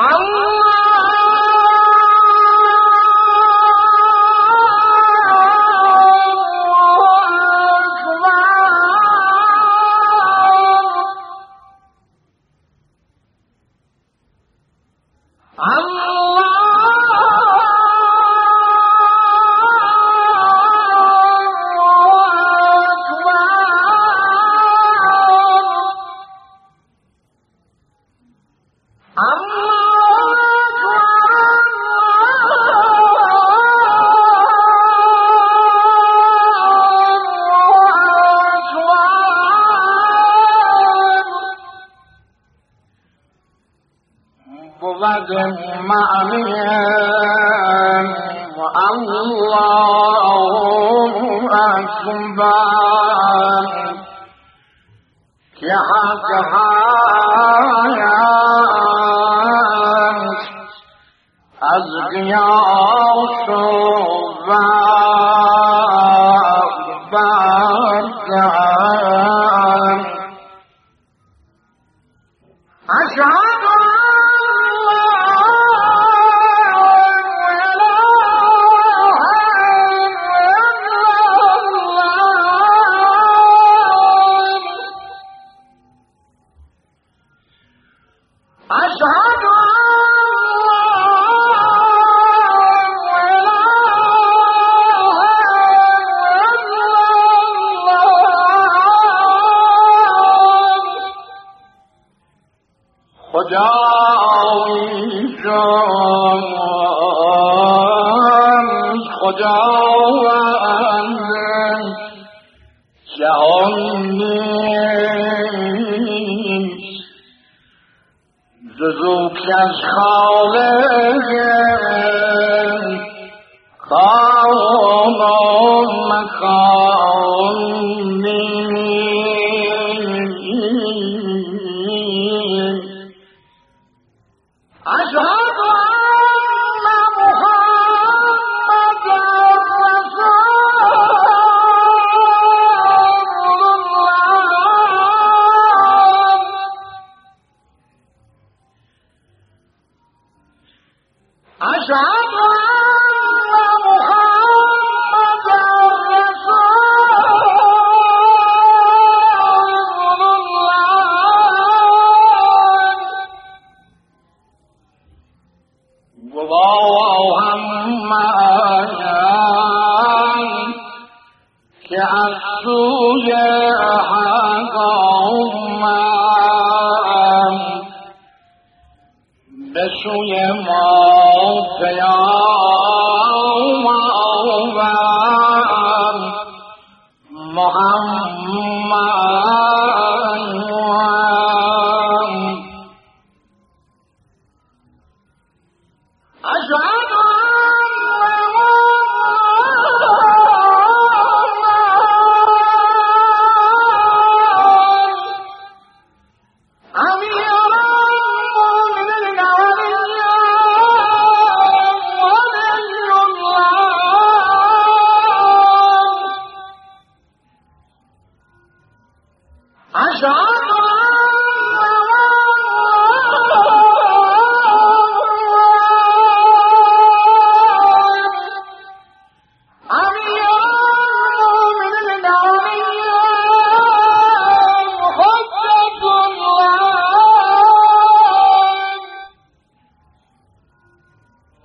بود بوجود مأمين. والله أكبر. كحكها خدایی جان خداوند جهان نیست. جزو کس خالق 在树叶茂这呀。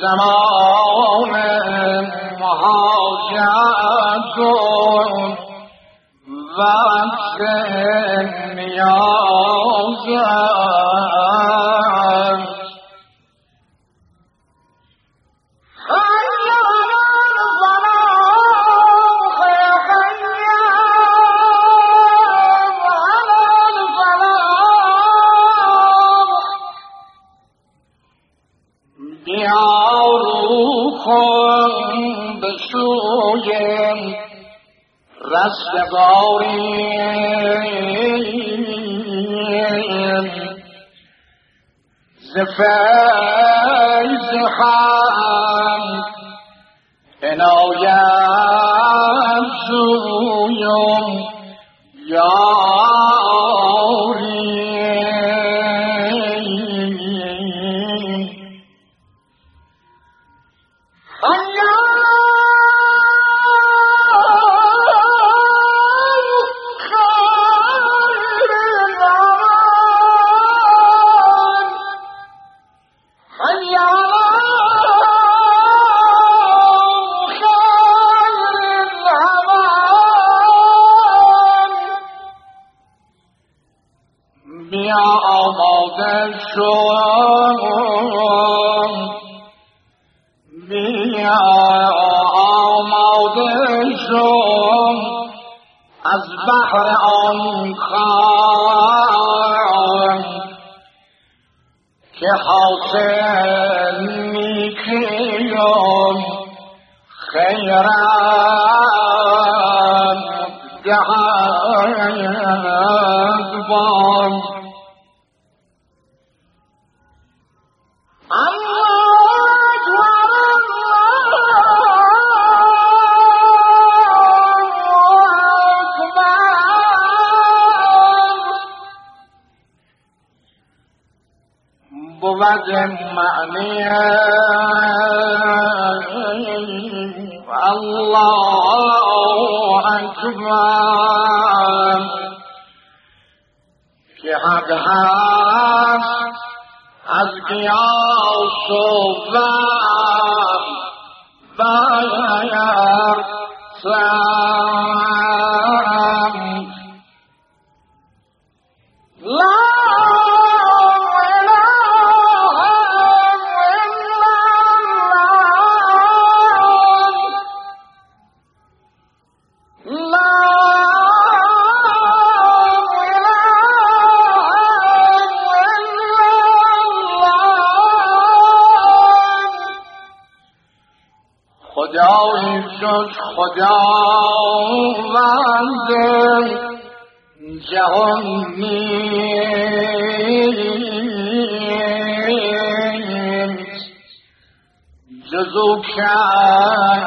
زمان محمد حاجت وقت نیاز رستگاریم. ز فیض هم عنایت زویم یاریم از بحر آن خان که حاصل می‌کنم خیرم دهد بان معنيها الله أكبر في حقها أذكياء الصبح باير سار خداوند جهان نیست جزو کم